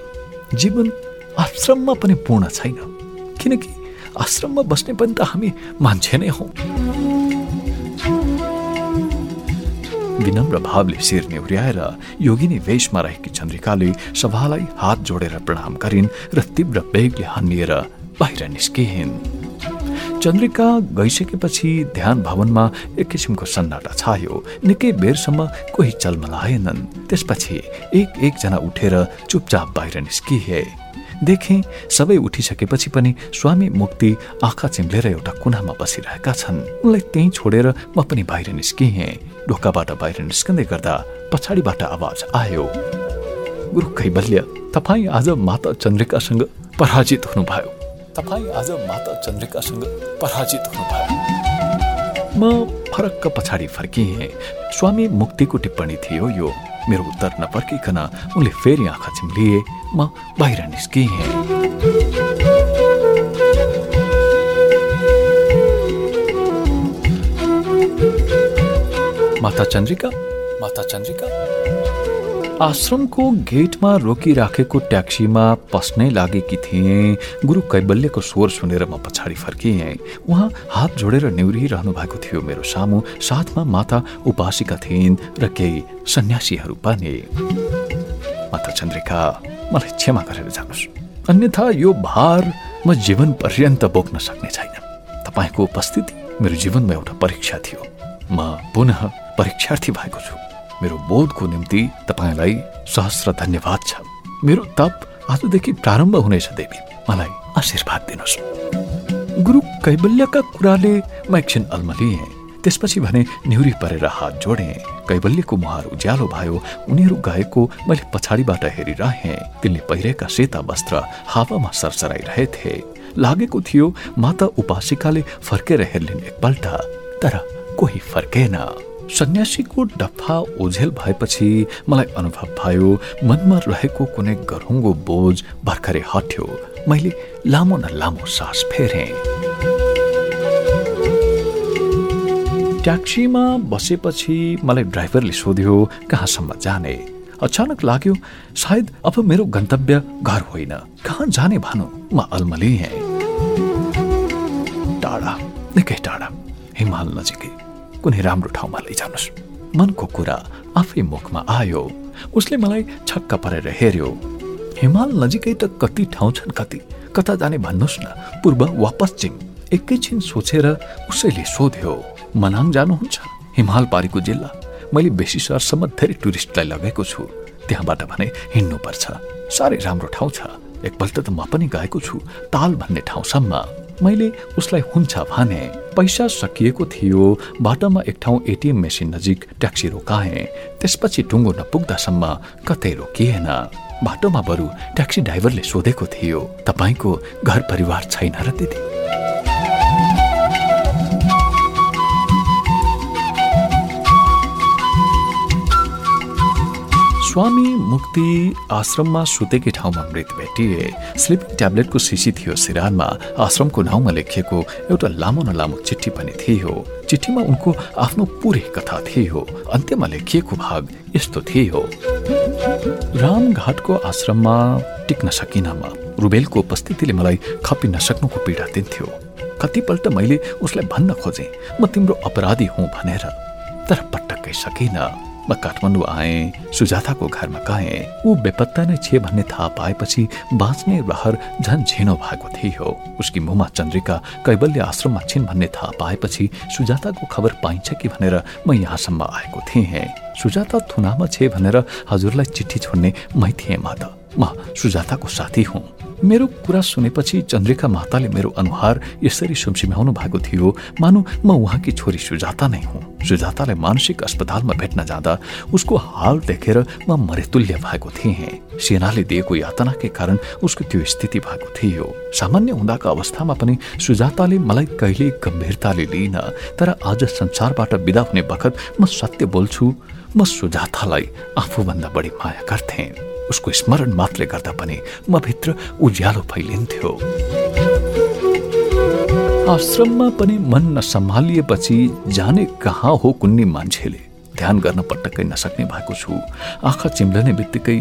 Speaker 1: जीवन आश्रममा पनि पूर्ण छैन। किनकि आश्रममा बस्ने पनि त हामी मान्छे नै हौ। विनम्र भावले शिर नेउर्याएर योगिनी वेशमा रहेकी चन्द्रिकाले सभालाई हात जोडेर प्रणाम गरिन् र तीव्र वेगले हन्निएर बाहिर निस्किन्। चन्द्रिका गइसकेपछि ध्यान भवनमा एक किसिमको सन्नाटा छायो। निकै बेरसम्म कोही चलमलाएनन् त्यसपछि एक एकजना उठेर चुपचाप बाहिर निस्किए। देखे सबै उठिसकेपछि पनि स्वामी मुक्ति आँखा चिम्लेर एउटा कुनामा बसिरहेका छन्। उनलाई त्यहीँ छोडेर म पनि बाहिर निस्किएँ ढोकाबाट बाहिर निस्कँदै गर्दा पछाडिबाट आवाज आयो। गुरु कैबल्य तपाईँ आज माता चन्द्रिकासँग पराजित हुनुभयो। तपाईँ आज माता चन्द्रिकासँग पराजित हुनुभयो। म फरक्क पछाडि फर्किएँ। स्वामी मुक्तिको टिप्पणी थियो यो। मेरो उत्तर नफर्किकन उनले फेरि आँखा चिम्लिए म बाहिर निस्किएँ माता चंद्रिका माता चन्द्रिका। आश्रमको गेटमा रोकिराखेको ट्याक्सीमा पस्नै लागेकी थिएँ। गुरु कैबल्यको स्वर सुनेर म पछाडि फर्किएँ। उहाँ हात जोडेर नेउरिरहनु भएको थियो मेरो सामु। साथमा माता उपासिका थिइन् र केही सन्यासीहरू पनि। माता चन्द्रिका मलाई क्षमा गरेर जानुहोस्। अन्यथा यो भार म जीवन पर्यन्त बोक्न सक्ने छैन। तपाईँको उपस्थिति मेरो जीवनमा एउटा परीक्षा थियो। म पुनः परीक्षार्थी भएको छु। मेरो बोधको निम्ति तपाईँलाई सहस्र धन्यवाद छ। मेरो तप आजदेखि प्रारम्भ हुनेछ देवी। मलाई आशीर्वाद दिनुहोस्। गुरु कैबल्यका कुराले म एकछिन अल्मलिएँ। त्यसपछि भने निहुरी परेर हात जोडे। कैबल्यको मुहार उज्यालो भयो। उनीहरू गएको मैले पछाडिबाट हेरिरहेँ। तिनले पहिरेका सेता वस्त्र हावामा सरसराइरहेथे। लागेको थियो माता उपासिकाले फर्केर हेर्लिन् एकपल्ट तर कोही फर्केन। सन्यासीको डफा ओझेल भएपछि मलाई अनुभव भयो मनमा रहेको कुनै गरुङ्गो बोझ भर्खरै हट्यो। मैले लामो न लामो सास फेरे। ट्याक्सीमा बसेपछि मलाई ड्राइभरले सोध्यो कहाँसम्म जाने? अचानक लाग्यो सायद अब मेरो गन्तव्य घर होइन। कहाँ जाने भनौँ? म अल्मलिएँ। टाढा निकै टाढा हिमाल नजिकै। कुनै राम्रो ठाउँमा लैजानुहोस्। मनको कुरा आफै मुखमा आयो। उसले मलाई छक्क परेर हेर्यो हिमाल नजिकै त कति ठाउँ छन् कति? कता जाने भन्नुहोस् न। पूर्व वा पश्चिम एकैछिन सोचेर उसैले सोध्यो मनाङ जानुहुन्छ? हिमाल पारीको जिल्ला? मैले बेसी सहरसम्म धेरै टुरिस्टलाई लगेको छु। त्यहाँबाट भने हिँड्नुपर्छ। साह्रै राम्रो ठाउँ छ। एकपल्ट त म पनि गएको छु। ताल भन्ने ठाउँसम्म। मैले उसलाई हुन्छ भने पैसा सकिएको थियो बाटोमा एक ठाउँ एटिएम मेसिन नजिक ट्याक्सी रोकाएँ। त्यसपछि टुङ्गो नपुग्दासम्म कतै रोकिएन। बाटोमा बरु ट्याक्सी ड्राइभरले सोधेको थियो तपाईँको घर परिवार छैन र दिदी स्वामी मुक्ति आश्रममा सुतेकै ठाउँमा मृत भेटिए स्लिपिङ ट्याब्लेटको सिसी थियो सिरानमा आश्रमको नाउँमा लेखिएको एउटा लामो न लामो चिठी पनि थियो। चिठीमा उनको आफ्नो पुरै कथा थियो। अन्त्यमा लेखिएको भाग यस्तो थियो। रामघाटको आश्रममा टिक्न सकिनमा रुबेलको उपस्थितिले मलाई खपि नसक्नुको पीडा दिन्थ्यो। कतिपल्ट मैले उसलाई भन्न खोजेँ म तिम्रो अपराधी हुँ भनेर। तर पटक्कै सकिनँ। म काठमाडौँ आएँ सुजाताको घरमा गएँ ऊ बेपत्ता नै छे भन्ने थाहा पाएपछि बाँच्ने रहर झन् झिनो भएको थियो उसकी मुमा चन्द्रिका कैबल्य आश्रममा छिन् भन्ने थाहा पाएपछि सुजाताको खबर पाइन्छ कि भनेर म यहाँसम्म आएको थिएँ सुजाता थुनामा छे भनेर हजुरलाई चिठी छोड्ने मै थिएँ माता। म सुजाताको साथी हुँ। मेरो कुरा सुनेपछि चन्द्रिका माताले मेरो अनुहार यसरी सुमसिम्याउनु भएको थियो। मानु म उहाँकी छोरी सुजाता नै हुँ। सुजातालाई मानसिक अस्पतालमा भेट्न जाँदा उसको हाल देखेर म मरेतुल्य भएको थिएँ। सेनाले दिएको यातनाकै कारण उसको त्यो स्थिति भएको थियो। सामान्य हुँदाको अवस्थामा पनि सुजाताले मलाई कहिले गम्भीरताले लिइन तर आज संसारबाट विदा हुने बखत म सत्य बोल्छु। म सुजातालाई आफूभन्दा बढी माया गर्थेँ। उसको स्मरण मात्रले गर्दा पनि म भित्र उज्यालो फैलिन्थ्यो। आश्रममा पनि मन नसम्हालिएपछि जाने कहाँ हो कुन्नी मान्छेले? ध्यान गर्न पटक्कै नसक्ने भएको छु। आँखा चिम्लने बित्तिकै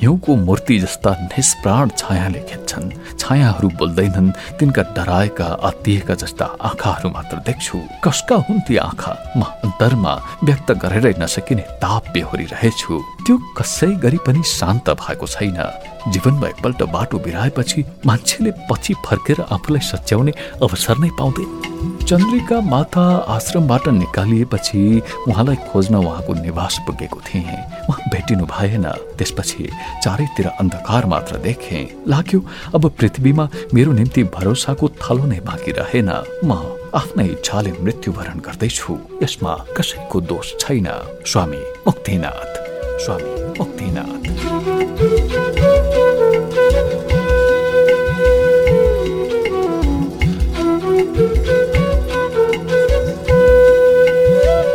Speaker 1: हिउँको मूर्ति जस्ता निष्प्राण छायाले खेच्छन् छायाहरू बोल्दैनन् तिनका डराएका आत्तिएका जस्ता आँखाहरू मात्र देख्छु। कसका हुन् ती आँखा? म अन्तरमा व्यक्त गरेरै नसकिने ताप बेहोरिरहेछु। त्यो कसै गरी पनि शान्त भएको छैन। जीवनमा एकपल्ट बाटो बिराएपछि मान्छेले पछि फर्केर आफूलाई सच्याउने अवसर नै पाउँदैन। चन्द्रिका माता आश्रमबाट निकालिएपछि उहाँलाई खोज्न उहाँको निवास पुगेको थिएँ। उहाँ भेटिनु भएन। त्यसपछि चारैतिर अन्धकार मात्र देखे। लाग्यो अब पृथ्वीमा मेरो निम्ति भरोसाको थलो नै बाँकी रहेन। म आफ्नै इच्छाले मृत्युवरण गर्दैछु। यसमा कसैको दोष छैन। स्वामी मुक्तिनाथ। स्वामी मुक्तिनाथ।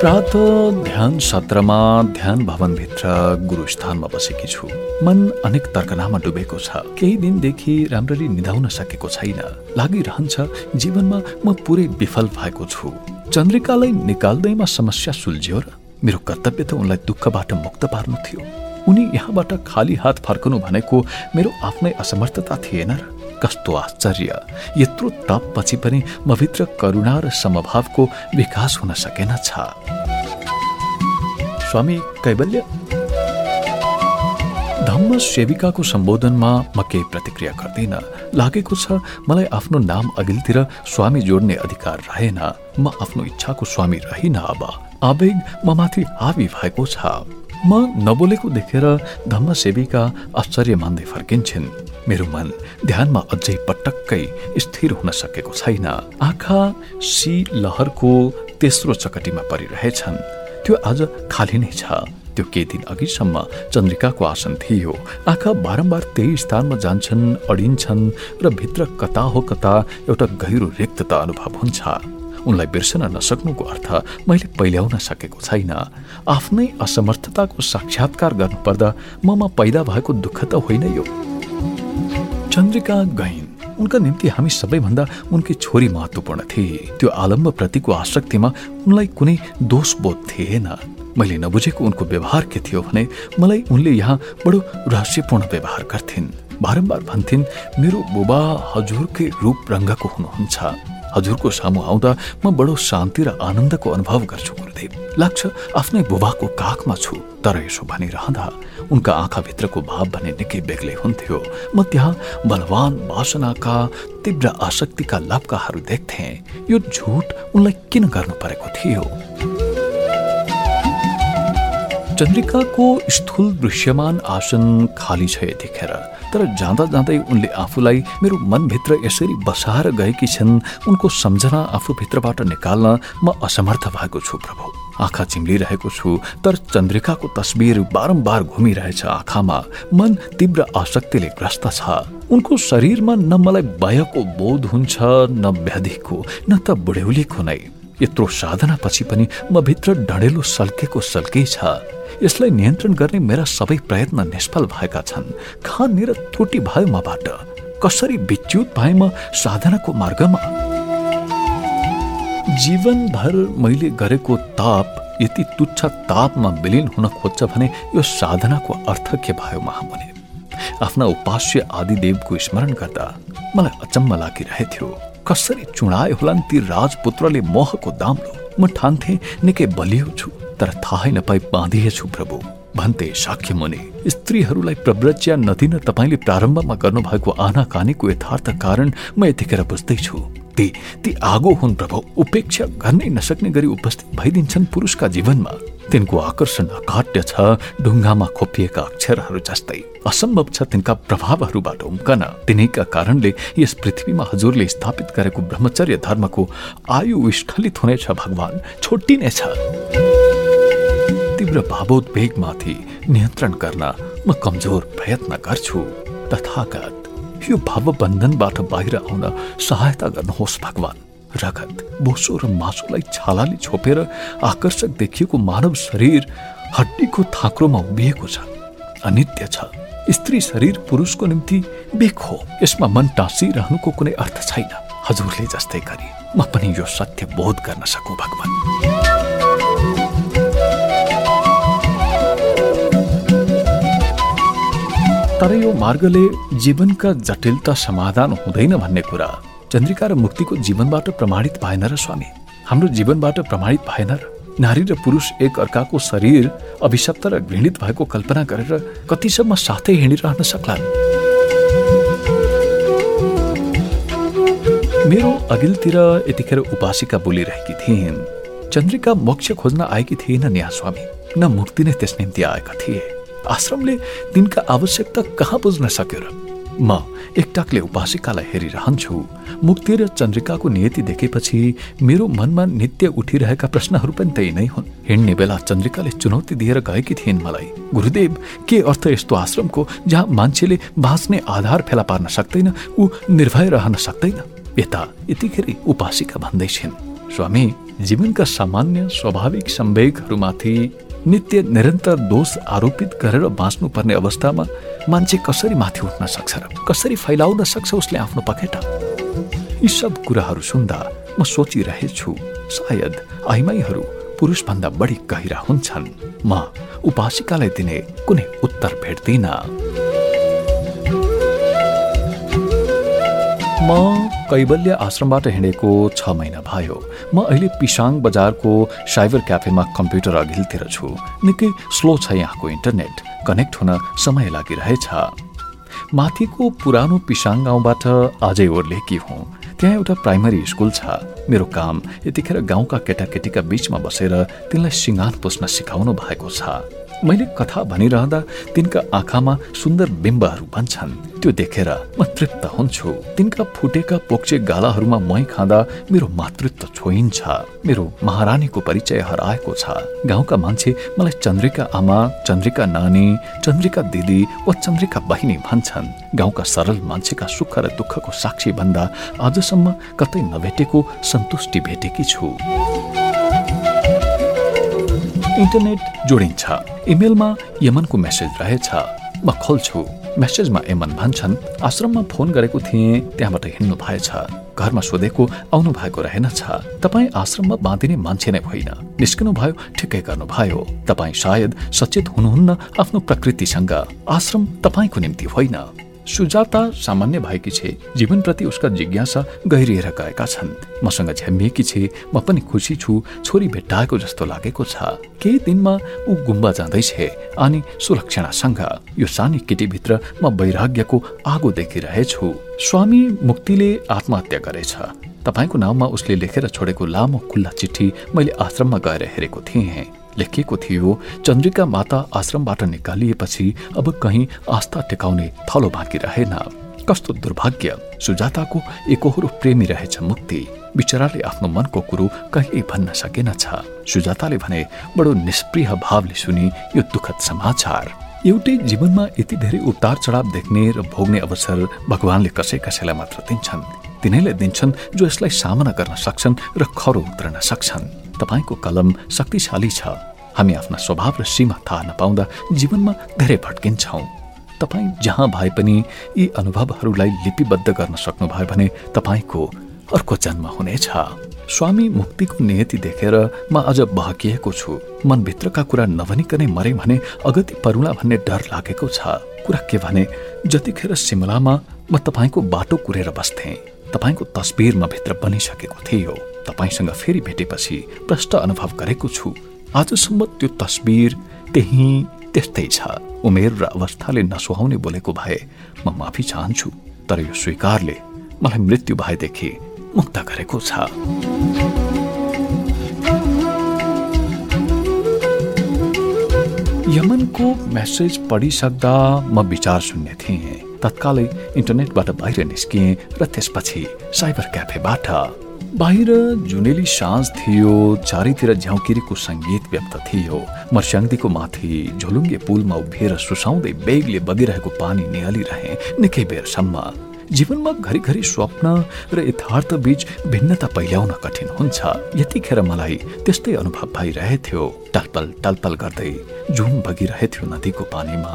Speaker 1: प्रात ध्यान सत्रमा ध्यान भवनभित्र गुरुस्थानमा बसेकी छु। मन अनेक तर्कनामा डुबेको छ। केही दिनदेखि राम्ररी निधाउन सकेको छैन। लागिरहन्छ जीवनमा म पुरै विफल भएको छु। चन्द्रिकालाई निकाल्दैमा समस्या सुल्झ्यो र मेरो कर्तव्य त उनलाई दुःखबाट मुक्त पार्नु थियो। उनी यहाँबाट खाली हात फर्कनु भनेको मेरो आफ्नै असमर्थता थिएन र कस्तो आश्चर्य! यत्रो तपपछि पनि म भित्र करुणा र समभावको विकास हुन सकेन छ। स्वामी कैवल्य धम्म सेविकाको सम्बोधनमा म केही प्रतिक्रिया गर्दिन। लागेको छ मलाई आफ्नो नाम अघिल्तिर स्वामी जोड्ने अधिकार रहेन। म आफ्नो इच्छाको स्वामी रहिन अब। आवेग म माथि हावी भएको छ। म नबोलेको देखेर धम्म सेविका आश्चर्य मान्दै फर्किन्छन्। मेरो मन ध्यानमा अझै पटक्कै स्थिर हुन सकेको छैन। आँखा सी लहरको तेस्रो चकटीमा परिरहेछन्। त्यो आज खाली नै छ। त्यो केही दिन अघिसम्म चन्द्रिकाको आसन थियो। आँखा बारम्बार त्यही स्थानमा जान्छन् अडिन्छन् र भित्र कता हो कता एउटा गहिरो रिक्तता अनुभव हुन्छ। उनलाई बिर्सन नसक्नुको अर्थ मैले पहिल्याउन सकेको छैन। आफ्नै असमर्थताको साक्षात्कार गर्नुपर्दा ममा पैदा भएको दुःख त होइन यो। चन्द्रिका गइन् उनका निम्ति हामी सबैभन्दा उनकी छोरी महत्वपूर्ण थिए। त्यो आलम्ब प्रतिको आसक्तिमा उनलाई कुनै दोष बोध थिएन। मैले नबुझेको उनको व्यवहार के थियो भने मलाई उनले यहाँ बडो रहस्यपूर्ण व्यवहार गर्थिन्। बारम्बार भन्थिन् मेरो बुबा हजुरकै रूप रङ्गको हुनुहुन्छ। हजुरको सामु आउँदा म बडो शान्ति र आनन्दको अनुभव गर्छु गुरुदेव। लाग्छ आफ्नै बुबाको काखमा छु तर यसो भनिरहँदा उनका आँखाभित्रको भाव भने निकै बेग्लै हुन्थ्यो। म त्यहाँ बलवान वासनाका तीव्र आसक्तिका लप्काहरू देख्थे। यो झुट उनलाई किन गर्नु परेको थियो? चन्द्रिकाको स्थूल दृश्यमान आसन खाली छ यतिखेर तर जाँदा जाँदै उनले आफूलाई मेरो मनभित्र यसरी बसाएर गएकी छन् उनको सम्झना आफूभित्रबाट निकाल्न म असमर्थ भएको छु प्रभु। आँखा चिम्लिरहेको छु तर चन्द्रिकाको तस्बिर बारम्बार घुमिरहेछ आँखामा। मन तीव्र आसक्तिले ग्रस्त छ। उनको शरीरमा न मलाई भयको बोध हुन्छ न व्याधिको न त बुढ्यौलीको नै। यत्रो साधना पछि पनि म भित्र डढेलो सल्केको सल्कै छ। यसलाई नियन्त्रण गर्ने मेरा सबै प्रयत्न निष्फल भएका छन्। कहाँनिर त्रुटि भयो मबाट। कसरी विच्युत भए म साधनाको मार्गमा? जीवनभर मैले गरेको ताप यति तुच्छ तापमा विलिन हुन खोज्छ भने यो साधनाको अर्थ के भयो महामुनि? आफ्ना उपास्य आदिदेवको स्मरण गर्दा मलाई अचम्म लागिरहेथ्यो। कसरी चुडाए होलान् ती राजपुत्रले मोहको दाम्लो? म ठान्थे निकै बलियो छु। तर थाहै नपाई बाँधिएछु प्रभु। भन्ते साक्य मुनि स्त्रीहरूलाई प्रव्रज्या नदिन तपाईँले प्रारम्भमा गर्नुभएको आनाकानीको यथार्थ कारण म यतिखेर बुझ्दैछु ती ती आगो हुन् प्रभु उपेक्षा गर्नै नसक्ने गरी उपस्थित भइदिन्छन् पुरुषका जीवनमा। तिनको आकर्षण अकाट्य छ ढुङ्गामा खोपिएका अक्षरहरू जस्तै। असम्भव छ तिनका प्रभावहरूबाट उम्कन। तिनैका कारणले यस पृथ्वीमा हजुरले स्थापित गरेको ब्रह्मचर्य धर्मको आयु विस्खलित हुनेछ भगवान। छोटिनेछ। तीव्र भावोद्वेगमाथि नियन्त्रण गर्न म कमजोर प्रयत्न गर्छु। तथागत यो भावबन्धनबाट बाहिर आउन सहायता गर्नुहोस् भगवान। रगत बोसो र मासुलाई छालाले छोपेर आकर्षक देखिएको मानव शरीर हड्डीको थाक्रोमा उभिएको छ। अनित्य छ। स्त्री शरीर पुरुषको निम्ति बेक हो। यसमा मन टाँसिरहनुको कुनै अर्थ छैन। हजुरले जस्तै गरी म पनि यो सत्य बोध गर्न सकु भगवान। तर यो मार्गले जीवनका जटिलता समाधान हुँदैन भन्ने कुरा चन्द्रिका र मुक्तिको जीवनबाट प्रमाणित भएन र स्वामी। हाम्रो जीवनबाट प्रमाणित भएन र नारी र पुरुष एक अर्काको शरीर अभिशप्त र घृणित भएको कल्पना गरेर कतिसम्म साथै हिँडिरहन सक्ला मेरो अघिल्तिर यतिखेर उपासिका बोलिरहेकी थिइन्। चन्द्रिका मोक्ष खोज्न आएकी थिएन न्या स्वामी। न मुक्ति नै त्यस निम्ति आएका थिए। आश्रमले तिनका आवश्यकता कहाँ बुझ्न सक्यो र? म एकटाकले उपासिकालाई हेरिरहन्छु। मुक्ति र चन्द्रिकाको नियति देखेपछि मेरो मनमा नित्य उठिरहेका प्रश्नहरू पनि त्यही नै हुन्। हिँड्ने बेला चन्द्रिकाले चुनौती दिएर गएकी थिइन् मलाई। गुरुदेव के अर्थ यस्तो आश्रमको जहाँ मान्छेले बाँच्ने आधार फेला पार्न सक्दैन ऊ निर्भय रहन सक्दैन? यता यतिखेर उपासिका भन्दैछिन् स्वामी जीवनका सामान्य स्वाभाविक सम्वेकहरूमाथि नित्य निरन्तर दोष आरोपित गरेर बाँच्नुपर्ने अवस्थामा मान्छे कसरी माथि उठ्न सक्छ र कसरी फैलाउन सक्छ उसले आफ्नो पखेटा? यी सब कुराहरू सुन्दा म सोचिरहेछु सायद आइमाईहरू पुरुषभन्दा बढी गहिरा हुन्छन्। म उपासिकालाई दिने कुनै उत्तर भेट्दिनँ। म कैवल्य आश्रमबाट हिँडेको छ महिना भयो। म अहिले पिसाङ बजारको साइबर क्याफेमा कम्प्युटर अघिल्तिर छु। निकै स्लो छ यहाँको इन्टरनेट। कनेक्ट हुन समय लागिरहेछ। माथिको पुरानो पिसाङ गाउँबाट अझै ओर्लेकी हुँ। त्यहाँ एउटा प्राइमरी स्कुल छ। मेरो काम यतिखेर गाउँका केटाकेटीका बीचमा बसेर तिनलाई सिँगान पुस्न सिकाउनु भएको छ। मैले कथा भनिरहँदा तिनका आँखामा सुन्दर बिम्बहरू बन्छन्। त्यो देखेर म तृप्त हुन्छु। तिनका फुटेका पोक्चे गालाहरूमा मै खाँदा मेरो मातृत्व छोइन्छ। मेरो महारानीको परिचय हराएको छ। गाउँका मान्छे मलाई चन्द्रिका आमा चन्द्रिका नानी चन्द्रिका दिदी वा चन्द्रिका बहिनी भन्छन्। गाउँका सरल मान्छेका सुख र दुःखको साक्षी भन्दा आजसम्म कतै नभेटेको सन्तुष्टि भेटेकी छु। इन्टरनेट जोडिन्छ। इमेलमा यमनको मेसेज रहेछ। म खोल्छु। मेसेजमा यमन भन्छन् आश्रममा फोन गरेको थिएँ त्यहाँबाट हिँड्नु भएछ। घरमा सोधेको आउनु भएको रहेनछ तपाईँ आश्रममा बाँधिने मान्छे नै होइन। निस्कनु भयो ठिकै गर्नुभयो तपाईँ सायद सचेत हुनुहुन्न आफ्नो प्रकृतिसँग। आश्रम तपाईँको निम्ति होइन। सुजाता सामान्य भएकी छे। जीवनप्रति उसका जिज्ञासा गहिरिएर गएका छन्। मसँग झ्याम्मिएकी छे। म पनि खुसी छु। छोरी भेट्टाएको जस्तो लागेको छ। केही दिनमा ऊ गुम्बा जाँदैछ अनि सुलक्षणासँग यो सानी केटीभित्र म वैराग्यको आगो देखिरहेछु। स्वामी मुक्तिले आत्महत्या गरेछ। तपाईँको नाउँमा उसले लेखेर छोडेको लामो खुल्ला चिठी मैले आश्रममा गएर हेरेको थिएँ। लेखिएको थियो चन्द्रिका माता आश्रमबाट निकालिएपछि अब कहीँ आस्था टेकाउने थलो बाँकी रहेन। कस्तो दुर्भाग्य सुजाताको एकहोरो प्रेमी रहेछ मुक्ति। बिचराले आफ्नो मनको कुरो कहिल्यै भन्न सकेनछ। सुजाताले भने बडो निष्प्रिय भावले सुनि यो दुःखद समाचार। एउटै जीवनमा यति धेरै उतार चढाव देख्ने र भोग्ने अवसर भगवानले कसै कसैलाई मात्र दिन्छन्। तिनैले दिन्छन् जो यसलाई सामना गर्न सक्छन् र खरो उत्रन सक्छन्। तपाईँको कलम शक्तिशाली छ। हामी आफ्ना स्वभाव र सीमा थाहा नपाउँदा जीवनमा धेरै भट्किन्छौँ। तपाईँ जहाँ भए पनि यी अनुभवहरूलाई लिपिबद्ध गर्न सक्नुभयो भने तपाईँको अर्को जन्म हुनेछ। स्वामी मुक्तिको नियति देखेर म अझ बहकिएको छु। मनभित्रका कुरा नभनिकनै मरे भने अगति परुला भन्ने डर लागेको छ। कुरा के भने जतिखेर सिमलामा म तपाईँको बाटो कुरेर बस्थेँ तपाईँको तस्बिर म भित्र बनिसकेको थियो। तपाईँसँग फेरि भेटेपछि प्रष्ट अनुभव गरेको छु। आजसम्म त्यो तस्बिर त्यही त्यस्तै छ। उमेर र अवस्थाले नसुहाउने बोलेको भए म माफी चाहन्छु तर यो स्वीकारले मलाई मृत्यु भएदेखि मुक्त गरेको छ। यमनको मेसेज पढिसक्दा म विचार शून्य थिएँ। तत्कालै इन्टरनेटबाट बाहिर निस्किएँ र त्यसपछि साइबर क्याफेबाट बाहिर जुनेली साँझ थियो चारैतिर झ्याउकिरीको सङ्गीत व्यक्त थियो। मर्स्याङ्दीको माथि झोलुङ्गे पुलमा उभिएर सुसाउँदै बेगले बगिरहेको पानी निहालिरहे निकै बेरसम्म। जीवनमा घरिघरि स्वप्न र यथार्थ बीच भिन्नता पहिल्याउन कठिन हुन्छ। यतिखेर मलाई त्यस्तै अनुभव भइरहेथ्यो। टलपल टलपल गर्दै जुन बगिरहेथ्यो नदीको पानीमा।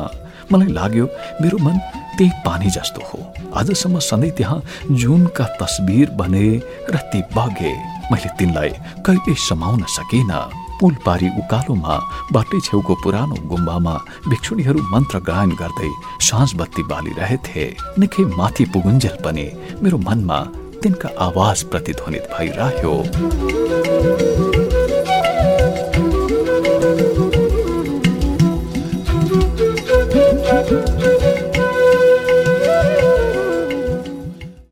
Speaker 1: मलाई लाग्यो मेरो मन त्यही पानी जस्तो हो। आजसम्म सधैँ त्यहाँ जुनका तस्बिर बने र ती बगे। मैले तिनलाई कहिले समाउन सकिन। पुल पारी उकालोमा बाटै छेउको पुरानो गुम्बामा भिक्षुणीहरू मन्त्र गायन गर्दै साँझ बत्ती बालिरहेथे। निकै माथि पुगुन्जेल पनि मेरो मनमा तिनका आवाज प्रतिध्वनित भइरह्यो।